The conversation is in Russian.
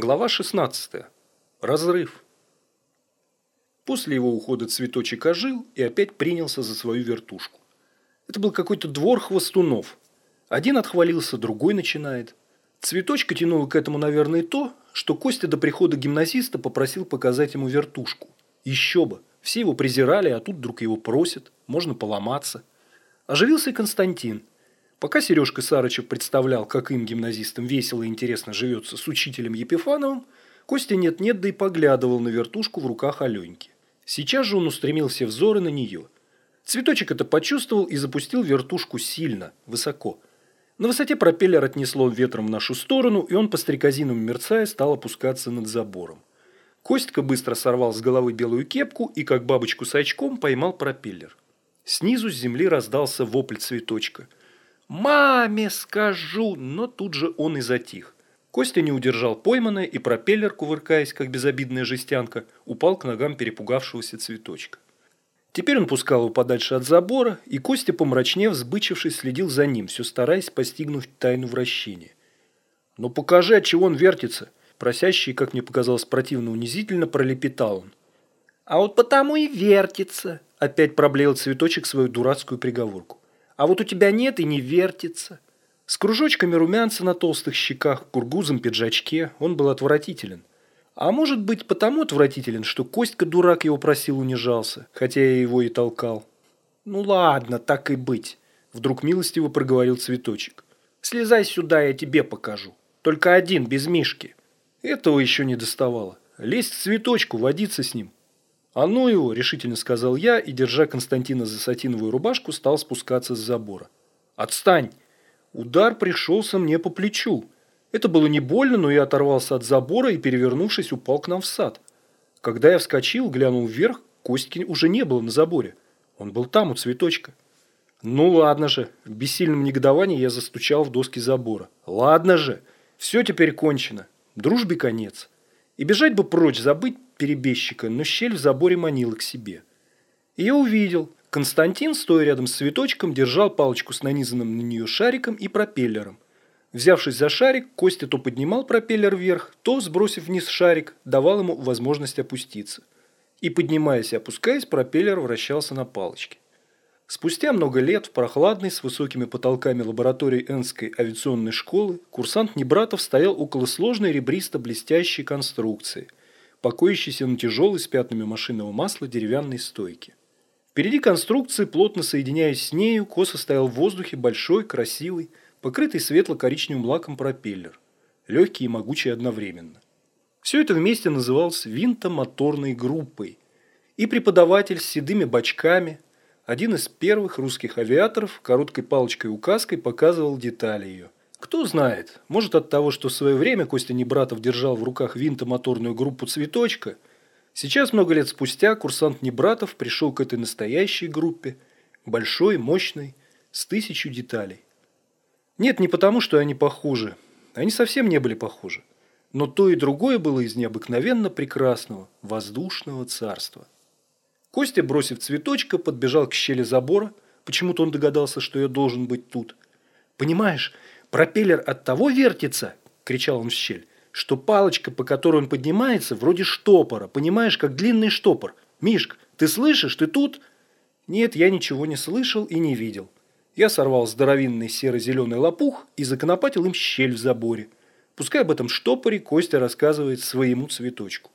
Глава 16. Разрыв. После его ухода цветочек ожил и опять принялся за свою вертушку. Это был какой-то двор хвостунов. Один отхвалился, другой начинает. Цветочка тянуло к этому, наверное, то, что Костя до прихода гимназиста попросил показать ему вертушку. Еще бы. Все его презирали, а тут вдруг его просят. Можно поломаться. Оживился и Константин – Пока Сережка Сарычев представлял, как им, гимназистам, весело и интересно живется с учителем Епифановым, Костя нет-нет, да и поглядывал на вертушку в руках Аленьки. Сейчас же он устремил все взоры на нее. Цветочек это почувствовал и запустил вертушку сильно, высоко. На высоте пропеллер отнесло ветром в нашу сторону, и он по стрекозинам мерцая стал опускаться над забором. Костька быстро сорвал с головы белую кепку и, как бабочку с очком, поймал пропеллер. Снизу с земли раздался вопль цветочка – «Маме скажу!» Но тут же он и затих. Костя не удержал пойманное, и пропеллер, кувыркаясь, как безобидная жестянка, упал к ногам перепугавшегося цветочка. Теперь он пускал его подальше от забора, и Костя, помрачнев, сбычившись, следил за ним, все стараясь постигнуть тайну вращения. «Ну покажи, от чего он вертится!» Просящий, как мне показалось противно унизительно, пролепетал он. «А вот потому и вертится!» Опять проблеял цветочек свою дурацкую приговорку. А вот у тебя нет и не вертится. С кружочками румянца на толстых щеках, кургузом пиджачке он был отвратителен. А может быть потому отвратителен, что Костька дурак его просил унижался, хотя я его и толкал. Ну ладно, так и быть, вдруг милостиво проговорил цветочек. Слезай сюда, я тебе покажу. Только один, без Мишки. Этого еще не доставало. Лезть к цветочку, водиться с ним. «А ну его!» – решительно сказал я и, держа Константина за сатиновую рубашку, стал спускаться с забора. «Отстань!» Удар пришелся мне по плечу. Это было не больно, но я оторвался от забора и, перевернувшись, упал к нам в сад. Когда я вскочил, глянул вверх, Костьки уже не было на заборе. Он был там, у цветочка. Ну ладно же, в бессильном негодовании я застучал в доски забора. Ладно же, все теперь кончено. Дружбе конец. И бежать бы прочь, забыть перебежчика, но щель в заборе манила к себе. И я увидел. Константин, стоя рядом с цветочком, держал палочку с нанизанным на нее шариком и пропеллером. Взявшись за шарик, Костя то поднимал пропеллер вверх, то, сбросив вниз шарик, давал ему возможность опуститься. И, поднимаясь и опускаясь, пропеллер вращался на палочке. Спустя много лет в прохладной с высокими потолками лаборатории Энской авиационной школы курсант Небратов стоял около сложной ребристо-блестящей конструкции – покоящейся на тяжелой с пятнами машинного масла деревянной стойке. Впереди конструкции, плотно соединяясь с нею, косо стоял в воздухе большой, красивый, покрытый светло-коричневым лаком пропеллер, легкий и могучий одновременно. Все это вместе называлось винтомоторной группой, и преподаватель с седыми бочками, один из первых русских авиаторов, короткой палочкой-указкой показывал детали ее – кто знает, может от того, что в свое время Костя Небратов держал в руках винтомоторную группу «Цветочка», сейчас, много лет спустя, курсант Небратов пришел к этой настоящей группе, большой, мощной, с тысячу деталей. Нет, не потому, что они похожи. Они совсем не были похожи. Но то и другое было из необыкновенно прекрасного, воздушного царства. Костя, бросив цветочка, подбежал к щели забора. Почему-то он догадался, что я должен быть тут. «Понимаешь, Пропеллер от того вертится, кричал он в щель, что палочка, по которой он поднимается, вроде штопора, понимаешь, как длинный штопор. Мишка, ты слышишь, ты тут? Нет, я ничего не слышал и не видел. Я сорвал здоровинный серо-зеленый лопух и законопатил им щель в заборе. Пускай об этом штопоре Костя рассказывает своему цветочку.